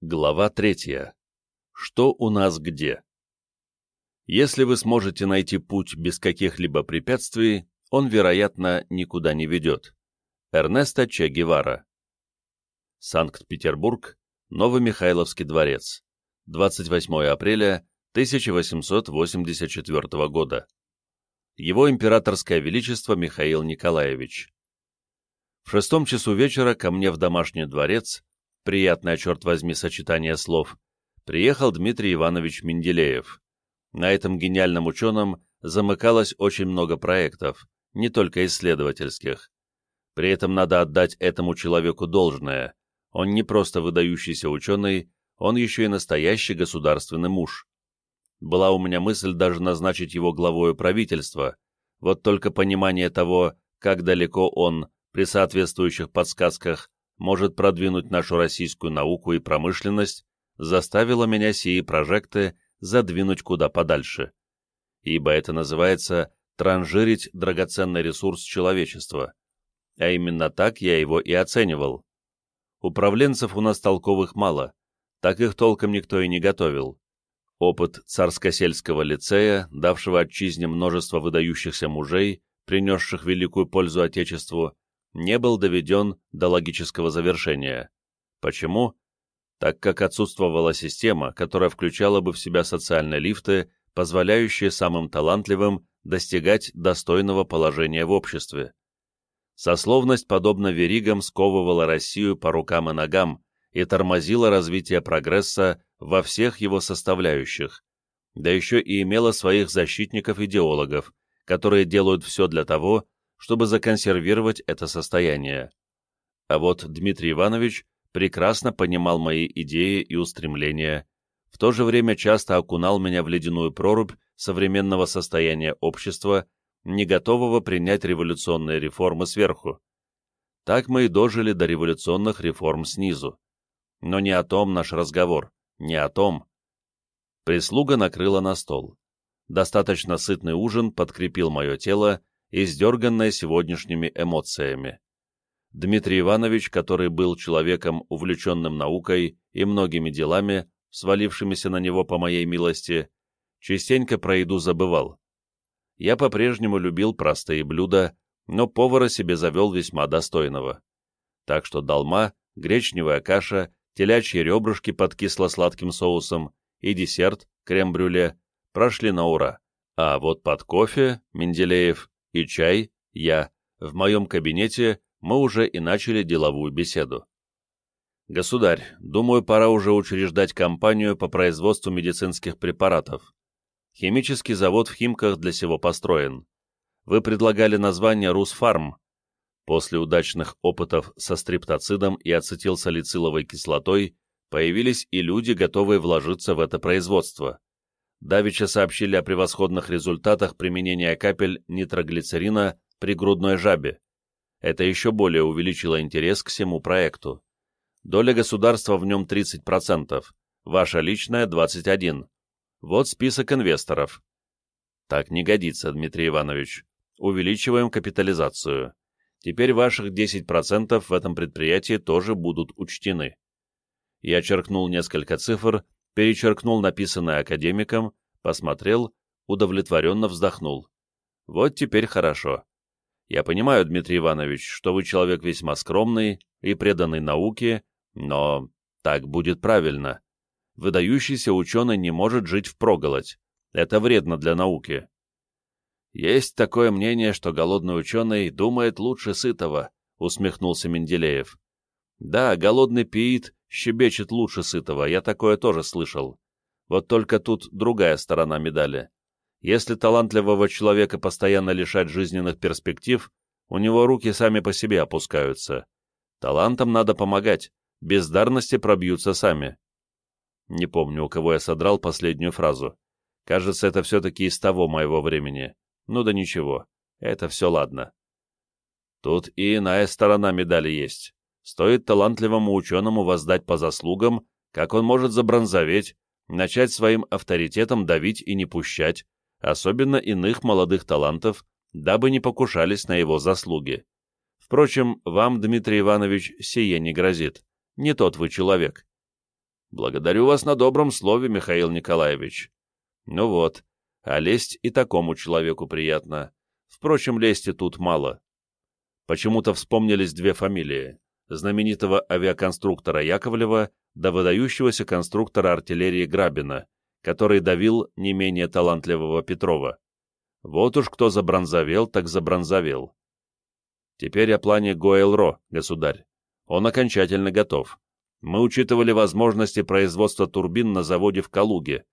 Глава третья. Что у нас где? Если вы сможете найти путь без каких-либо препятствий, он, вероятно, никуда не ведет. Эрнесто Че Гевара. Санкт-Петербург, Новомихайловский дворец. 28 апреля 1884 года. Его императорское величество Михаил Николаевич. В шестом часу вечера ко мне в домашний дворец приятное, черт возьми, сочетание слов, приехал Дмитрий Иванович Менделеев. На этом гениальном ученом замыкалось очень много проектов, не только исследовательских. При этом надо отдать этому человеку должное. Он не просто выдающийся ученый, он еще и настоящий государственный муж. Была у меня мысль даже назначить его главою правительства, вот только понимание того, как далеко он, при соответствующих подсказках, может продвинуть нашу российскую науку и промышленность, заставило меня сии прожекты задвинуть куда подальше. Ибо это называется транжирить драгоценный ресурс человечества. А именно так я его и оценивал. Управленцев у нас толковых мало, так их толком никто и не готовил. Опыт царско-сельского лицея, давшего отчизне множество выдающихся мужей, принесших великую пользу Отечеству, не был доведен до логического завершения. Почему? Так как отсутствовала система, которая включала бы в себя социальные лифты, позволяющие самым талантливым достигать достойного положения в обществе. Сословность, подобно веригам, сковывала Россию по рукам и ногам и тормозила развитие прогресса во всех его составляющих, да еще и имела своих защитников-идеологов, которые делают все для того, чтобы законсервировать это состояние. А вот Дмитрий Иванович прекрасно понимал мои идеи и устремления, в то же время часто окунал меня в ледяную прорубь современного состояния общества, не готового принять революционные реформы сверху. Так мы и дожили до революционных реформ снизу. Но не о том наш разговор, не о том. Прислуга накрыла на стол. Достаточно сытный ужин подкрепил мое тело, издерганная сегодняшними эмоциями. Дмитрий Иванович, который был человеком, увлеченным наукой и многими делами, свалившимися на него по моей милости, частенько про еду забывал. Я по-прежнему любил простые блюда, но повара себе завел весьма достойного. Так что долма, гречневая каша, телячьи ребрышки под кисло-сладким соусом и десерт, крем-брюле, прошли на ура. А вот под кофе Менделеев и чай, я, в моем кабинете мы уже и начали деловую беседу. Государь, думаю, пора уже учреждать компанию по производству медицинских препаратов. Химический завод в Химках для сего построен. Вы предлагали название «Русфарм». После удачных опытов со стриптоцидом и ацетилсалициловой кислотой появились и люди, готовые вложиться в это производство. Давича сообщили о превосходных результатах применения капель нитроглицерина при грудной жабе. Это еще более увеличило интерес к всему проекту. Доля государства в нем 30%, ваша личная 21%. Вот список инвесторов. Так не годится, Дмитрий Иванович. Увеличиваем капитализацию. Теперь ваших 10% в этом предприятии тоже будут учтены. Я черкнул несколько цифр перечеркнул написанное академиком, посмотрел, удовлетворенно вздохнул. Вот теперь хорошо. Я понимаю, Дмитрий Иванович, что вы человек весьма скромный и преданный науке, но так будет правильно. Выдающийся ученый не может жить впроголодь. Это вредно для науки. Есть такое мнение, что голодный ученый думает лучше сытого, усмехнулся Менделеев. Да, голодный пиит щебечет лучше сытого, я такое тоже слышал. Вот только тут другая сторона медали. Если талантливого человека постоянно лишать жизненных перспектив, у него руки сами по себе опускаются. Талантам надо помогать, бездарности пробьются сами. Не помню, у кого я содрал последнюю фразу. Кажется, это все-таки из того моего времени. Ну да ничего, это все ладно. Тут и иная сторона медали есть. Стоит талантливому ученому воздать по заслугам, как он может забронзоветь, начать своим авторитетом давить и не пущать, особенно иных молодых талантов, дабы не покушались на его заслуги. Впрочем, вам, Дмитрий Иванович, сие не грозит. Не тот вы человек. Благодарю вас на добром слове, Михаил Николаевич. Ну вот, а лесть и такому человеку приятно. Впрочем, лести тут мало. Почему-то вспомнились две фамилии. Знаменитого авиаконструктора Яковлева да выдающегося конструктора артиллерии Грабина, который давил не менее талантливого Петрова. Вот уж кто забронзовел, так забронзовел. Теперь о плане Гоэл-Ро, государь. Он окончательно готов. Мы учитывали возможности производства турбин на заводе в Калуге.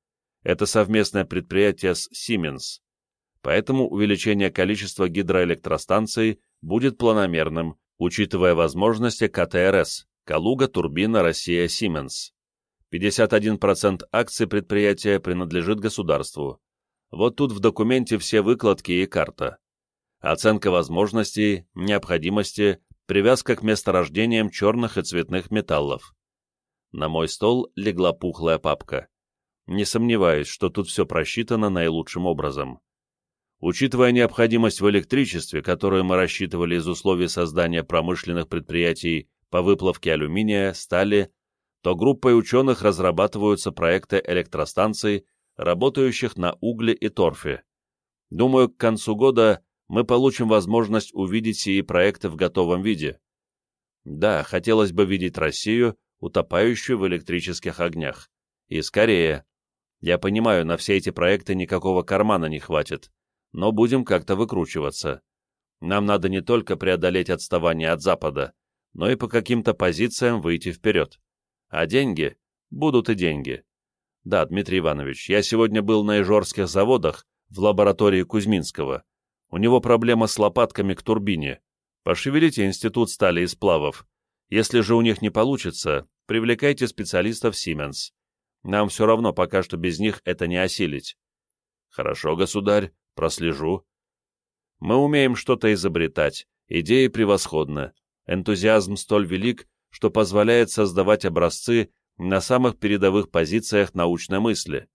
Это совместное предприятие с Siemens. Поэтому увеличение количества гидроэлектростанций будет планомерным, учитывая возможности КТРС – Калуга, Турбина, Россия, Siemens. 51% акций предприятия принадлежит государству. Вот тут в документе все выкладки и карта. Оценка возможностей, необходимости, привязка к месторождениям черных и цветных металлов. На мой стол легла пухлая папка. Не сомневаюсь, что тут все просчитано наилучшим образом. Учитывая необходимость в электричестве, которую мы рассчитывали из условий создания промышленных предприятий по выплавке алюминия, стали, то группой ученых разрабатываются проекты электростанций, работающих на угле и торфе. Думаю, к концу года мы получим возможность увидеть сии проекты в готовом виде. Да, хотелось бы видеть Россию, утопающую в электрических огнях. И скорее. Я понимаю, на все эти проекты никакого кармана не хватит, но будем как-то выкручиваться. Нам надо не только преодолеть отставание от Запада, но и по каким-то позициям выйти вперед. А деньги? Будут и деньги. Да, Дмитрий Иванович, я сегодня был на Ижорских заводах, в лаборатории Кузьминского. У него проблема с лопатками к турбине. Пошевелите институт стали и сплавов. Если же у них не получится, привлекайте специалистов Siemens. Нам все равно пока что без них это не осилить. Хорошо, государь, прослежу. Мы умеем что-то изобретать, идеи превосходны. Энтузиазм столь велик, что позволяет создавать образцы на самых передовых позициях научной мысли.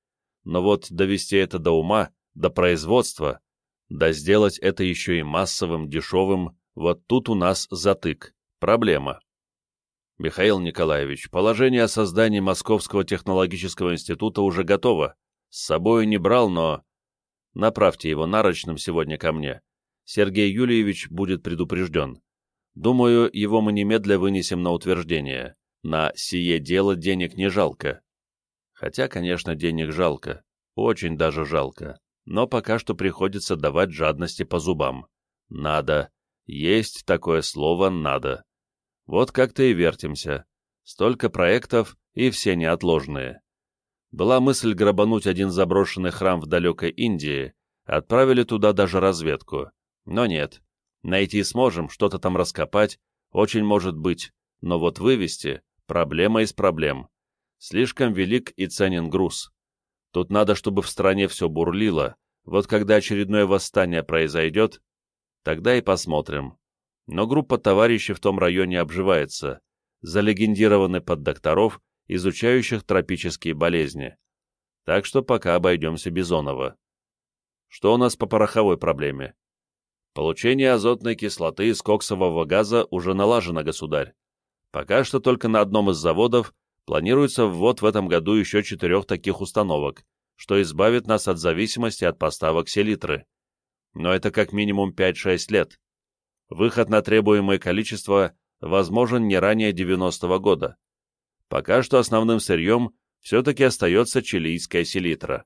Но вот довести это до ума, до производства, да сделать это еще и массовым, дешевым, вот тут у нас затык, проблема. Михаил Николаевич, положение о создании Московского технологического института уже готово. С собой не брал, но... Направьте его нарочным сегодня ко мне. Сергей Юльевич будет предупрежден. Думаю, его мы немедля вынесем на утверждение. На сие дело денег не жалко. Хотя, конечно, денег жалко. Очень даже жалко. Но пока что приходится давать жадности по зубам. Надо. Есть такое слово «надо». Вот как-то и вертимся. Столько проектов, и все неотложные. Была мысль грабануть один заброшенный храм в далекой Индии, отправили туда даже разведку. Но нет. Найти сможем, что-то там раскопать, очень может быть, но вот вывести — проблема из проблем. Слишком велик и ценен груз. Тут надо, чтобы в стране все бурлило, вот когда очередное восстание произойдет, тогда и посмотрим но группа товарищей в том районе обживается, залегендированы под докторов, изучающих тропические болезни. Так что пока обойдемся Бизонова. Что у нас по пороховой проблеме? Получение азотной кислоты из коксового газа уже налажено, государь. Пока что только на одном из заводов планируется ввод в этом году еще четырех таких установок, что избавит нас от зависимости от поставок селитры. Но это как минимум 5-6 лет. Выход на требуемое количество возможен не ранее 90-го года. Пока что основным сырьем все-таки остается чилийская селитра.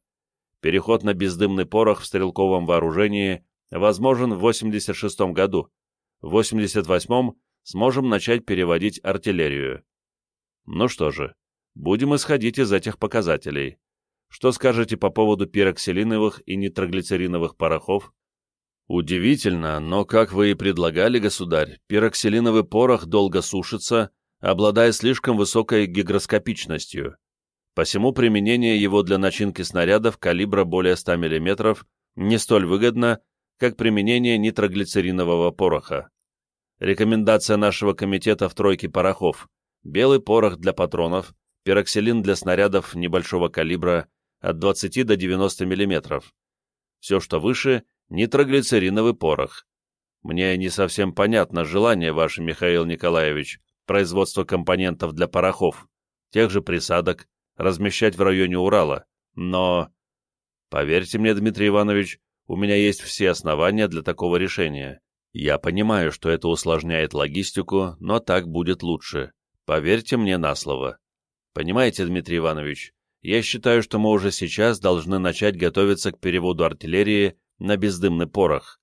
Переход на бездымный порох в стрелковом вооружении возможен в 86 году. В 88-м сможем начать переводить артиллерию. Ну что же, будем исходить из этих показателей. Что скажете по поводу пироксилиновых и нитроглицериновых порохов? Удивительно, но, как вы и предлагали, государь, пироксилиновый порох долго сушится, обладая слишком высокой гигроскопичностью. Посему применение его для начинки снарядов калибра более 100 мм не столь выгодно, как применение нитроглицеринового пороха. Рекомендация нашего комитета в тройке порохов – белый порох для патронов, пироксилин для снарядов небольшого калибра от 20 до 90 мм. Все, что выше – нитроглицериновый порох. Мне не совсем понятно желание ваше, Михаил Николаевич, производства компонентов для порохов, тех же присадок, размещать в районе Урала, но... Поверьте мне, Дмитрий Иванович, у меня есть все основания для такого решения. Я понимаю, что это усложняет логистику, но так будет лучше. Поверьте мне на слово. Понимаете, Дмитрий Иванович, я считаю, что мы уже сейчас должны начать готовиться к переводу артиллерии на бездымный порох.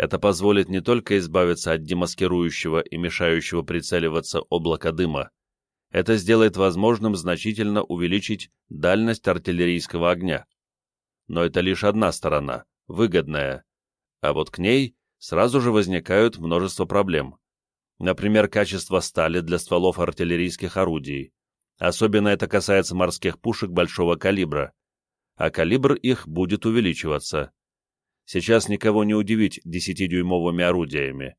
Это позволит не только избавиться от демаскирующего и мешающего прицеливаться облака дыма, это сделает возможным значительно увеличить дальность артиллерийского огня. Но это лишь одна сторона, выгодная. А вот к ней сразу же возникают множество проблем. Например, качество стали для стволов артиллерийских орудий. Особенно это касается морских пушек большого калибра. А калибр их будет увеличиваться. Сейчас никого не удивить 10-дюймовыми орудиями.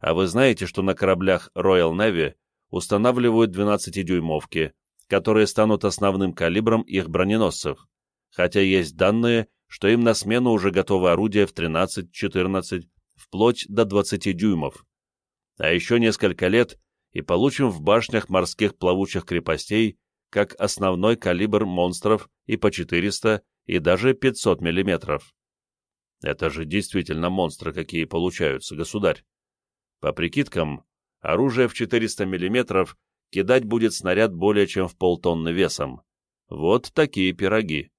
А вы знаете, что на кораблях Royal Navy устанавливают 12-дюймовки, которые станут основным калибром их броненосцев, хотя есть данные, что им на смену уже готовы орудия в 13-14, вплоть до 20 дюймов. А еще несколько лет и получим в башнях морских плавучих крепостей как основной калибр монстров и по 400, и даже 500 миллиметров. Это же действительно монстры какие получаются, государь. По прикидкам, оружие в 400 мм кидать будет снаряд более чем в полтонны весом. Вот такие пироги.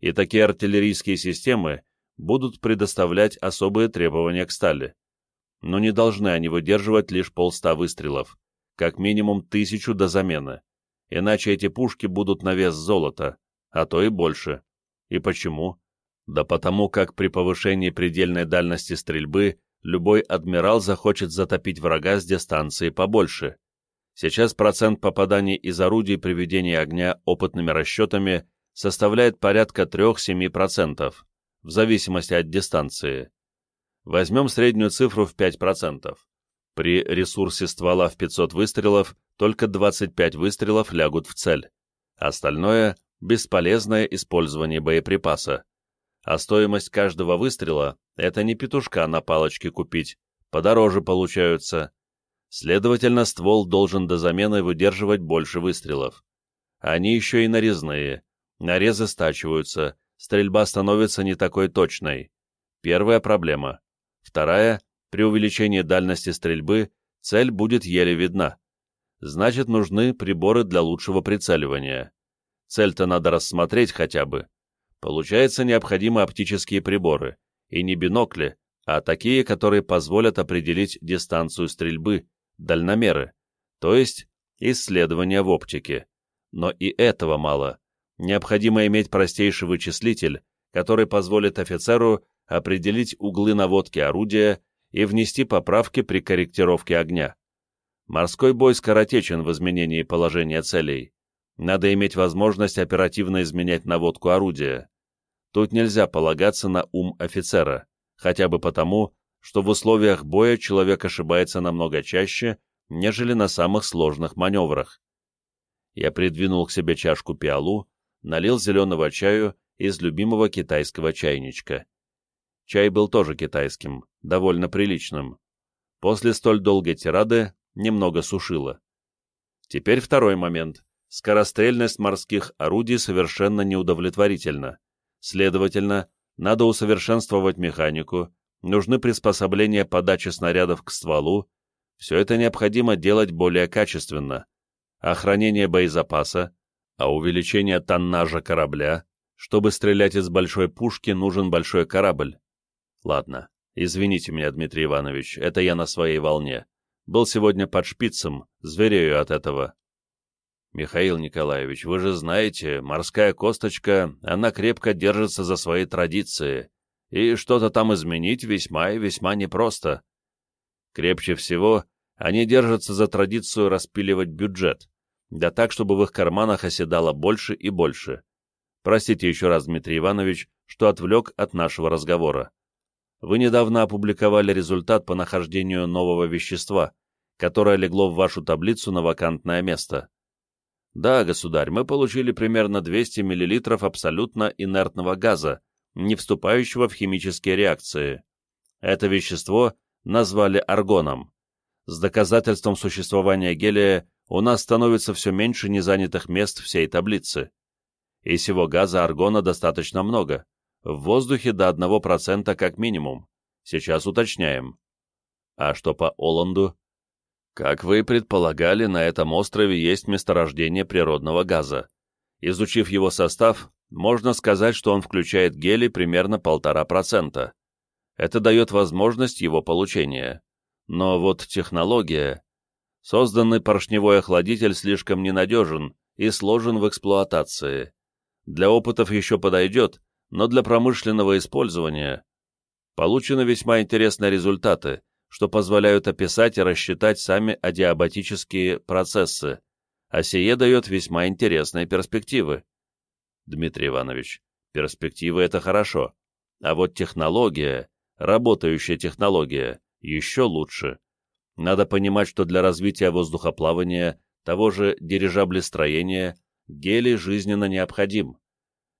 И такие артиллерийские системы будут предоставлять особые требования к стали. Но не должны они выдерживать лишь полста выстрелов, как минимум тысячу до замены. Иначе эти пушки будут на вес золота, а то и больше. И почему? Да потому как при повышении предельной дальности стрельбы любой адмирал захочет затопить врага с дистанции побольше. Сейчас процент попаданий из орудий при ведении огня опытными расчетами составляет порядка 3-7%, в зависимости от дистанции. Возьмем среднюю цифру в 5%. При ресурсе ствола в 500 выстрелов только 25 выстрелов лягут в цель. Остальное – бесполезное использование боеприпаса. А стоимость каждого выстрела – это не петушка на палочке купить, подороже получаются. Следовательно, ствол должен до замены выдерживать больше выстрелов. Они еще и нарезные. Нарезы стачиваются, стрельба становится не такой точной. Первая проблема. Вторая – при увеличении дальности стрельбы цель будет еле видна. Значит, нужны приборы для лучшего прицеливания. Цель-то надо рассмотреть хотя бы. Получается, необходимы оптические приборы, и не бинокли, а такие, которые позволят определить дистанцию стрельбы, дальномеры, то есть исследования в оптике. Но и этого мало. Необходимо иметь простейший вычислитель, который позволит офицеру определить углы наводки орудия и внести поправки при корректировке огня. Морской бой скоротечен в изменении положения целей. Надо иметь возможность оперативно изменять наводку орудия. Тут нельзя полагаться на ум офицера, хотя бы потому, что в условиях боя человек ошибается намного чаще, нежели на самых сложных маневрах. Я придвинул к себе чашку пиалу, налил зеленого чаю из любимого китайского чайничка. Чай был тоже китайским, довольно приличным. После столь долгой тирады немного сушило. Теперь второй момент скорострельность морских орудий совершенно неудовлетворительна. Следовательно, надо усовершенствовать механику, нужны приспособления подачи снарядов к стволу, все это необходимо делать более качественно. Охранение боезапаса, а увеличение тоннажа корабля, чтобы стрелять из большой пушки, нужен большой корабль. Ладно, извините меня, Дмитрий Иванович, это я на своей волне. Был сегодня под шпицем, зверею от этого. «Михаил Николаевич, вы же знаете, морская косточка, она крепко держится за свои традиции, и что-то там изменить весьма и весьма непросто. Крепче всего они держатся за традицию распиливать бюджет, да так, чтобы в их карманах оседало больше и больше. Простите еще раз, Дмитрий Иванович, что отвлек от нашего разговора. Вы недавно опубликовали результат по нахождению нового вещества, которое легло в вашу таблицу на вакантное место. Да, государь, мы получили примерно 200 мл абсолютно инертного газа, не вступающего в химические реакции. Это вещество назвали аргоном. С доказательством существования гелия у нас становится все меньше незанятых мест всей таблицы. И всего газа аргона достаточно много. В воздухе до 1% как минимум. Сейчас уточняем. А что по Оланду? Как вы предполагали, на этом острове есть месторождение природного газа. Изучив его состав, можно сказать, что он включает гелий примерно 1,5%. Это дает возможность его получения. Но вот технология... Созданный поршневой охладитель слишком ненадежен и сложен в эксплуатации. Для опытов еще подойдет, но для промышленного использования получены весьма интересные результаты, что позволяют описать и рассчитать сами адиабатические процессы, а сие дает весьма интересные перспективы. Дмитрий Иванович, перспективы — это хорошо, а вот технология, работающая технология, еще лучше. Надо понимать, что для развития воздухоплавания, того же дирижаблестроения, гелий жизненно необходим.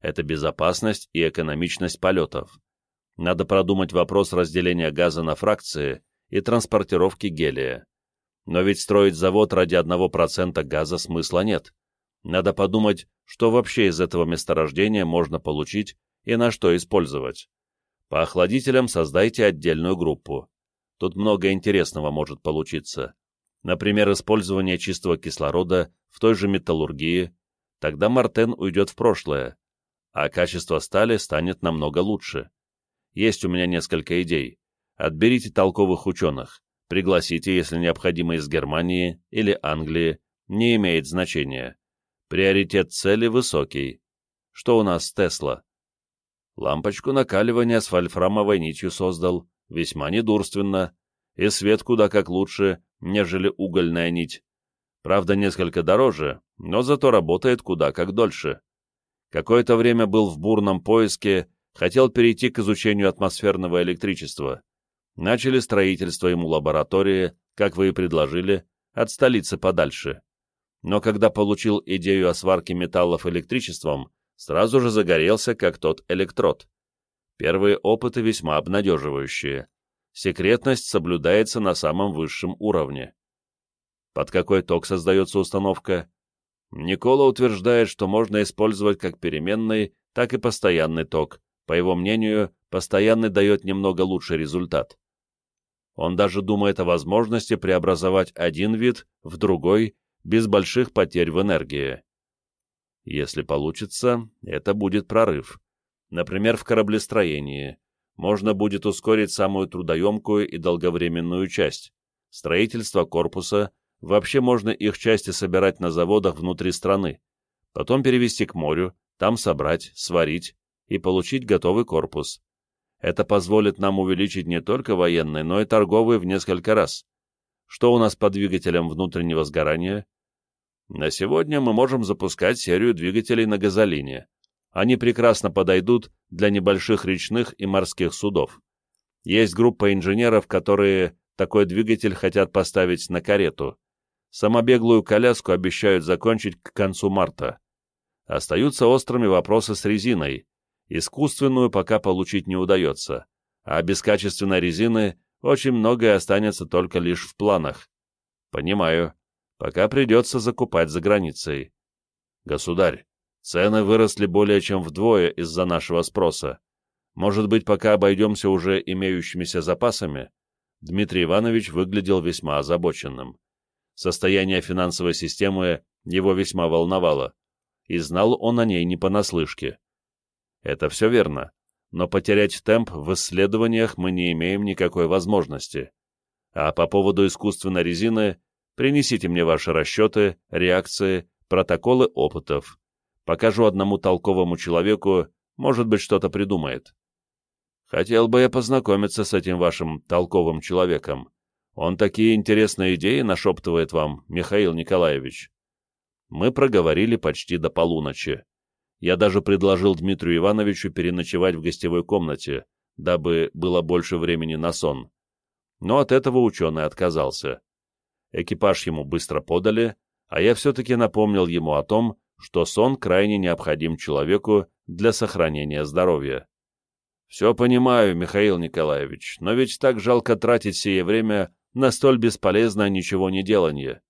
Это безопасность и экономичность полетов. Надо продумать вопрос разделения газа на фракции и транспортировки гелия. Но ведь строить завод ради 1% газа смысла нет. Надо подумать, что вообще из этого месторождения можно получить и на что использовать. По охладителям создайте отдельную группу. Тут много интересного может получиться. Например, использование чистого кислорода в той же металлургии. Тогда Мартен уйдет в прошлое, а качество стали станет намного лучше. Есть у меня несколько идей. Отберите толковых ученых, пригласите, если необходимо, из Германии или Англии, не имеет значения. Приоритет цели высокий. Что у нас с Тесла? Лампочку накаливания с вольфрамовой нитью создал, весьма недурственно, и свет куда как лучше, нежели угольная нить. Правда, несколько дороже, но зато работает куда как дольше. Какое-то время был в бурном поиске, хотел перейти к изучению атмосферного электричества. Начали строительство ему лаборатории, как вы и предложили, от столицы подальше. Но когда получил идею о сварке металлов электричеством, сразу же загорелся, как тот электрод. Первые опыты весьма обнадеживающие. Секретность соблюдается на самом высшем уровне. Под какой ток создается установка? Никола утверждает, что можно использовать как переменный, так и постоянный ток. По его мнению, постоянный дает немного лучший результат. Он даже думает о возможности преобразовать один вид в другой без больших потерь в энергии. Если получится, это будет прорыв. Например, в кораблестроении. Можно будет ускорить самую трудоемкую и долговременную часть – строительство корпуса Вообще можно их части собирать на заводах внутри страны, потом перевезти к морю, там собрать, сварить и получить готовый корпус. Это позволит нам увеличить не только военный, но и торговый в несколько раз. Что у нас по двигателям внутреннего сгорания? На сегодня мы можем запускать серию двигателей на газолине. Они прекрасно подойдут для небольших речных и морских судов. Есть группа инженеров, которые такой двигатель хотят поставить на карету. Самобеглую коляску обещают закончить к концу марта. Остаются острыми вопросы с резиной. Искусственную пока получить не удается, а без качественной резины очень многое останется только лишь в планах. Понимаю. Пока придется закупать за границей. Государь, цены выросли более чем вдвое из-за нашего спроса. Может быть, пока обойдемся уже имеющимися запасами? Дмитрий Иванович выглядел весьма озабоченным. Состояние финансовой системы его весьма волновало, и знал он о ней не понаслышке. Это все верно, но потерять темп в исследованиях мы не имеем никакой возможности. А по поводу искусственной резины принесите мне ваши расчеты, реакции, протоколы опытов. Покажу одному толковому человеку, может быть, что-то придумает. Хотел бы я познакомиться с этим вашим толковым человеком. Он такие интересные идеи нашептывает вам, Михаил Николаевич. Мы проговорили почти до полуночи. Я даже предложил Дмитрию Ивановичу переночевать в гостевой комнате, дабы было больше времени на сон. Но от этого ученый отказался. Экипаж ему быстро подали, а я все-таки напомнил ему о том, что сон крайне необходим человеку для сохранения здоровья. «Все понимаю, Михаил Николаевич, но ведь так жалко тратить сие время на столь бесполезное ничего не деланье.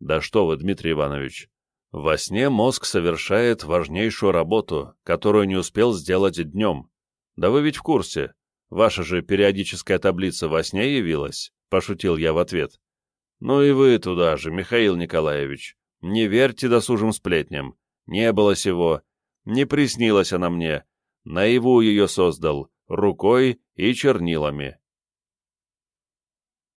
Да что вы, Дмитрий Иванович. Во сне мозг совершает важнейшую работу, которую не успел сделать днем. Да вы ведь в курсе. Ваша же периодическая таблица во сне явилась, пошутил я в ответ. Ну и вы туда же, Михаил Николаевич. Не верьте досужим сплетням. Не было сего. Не приснилась она мне. Наяву ее создал, рукой и чернилами.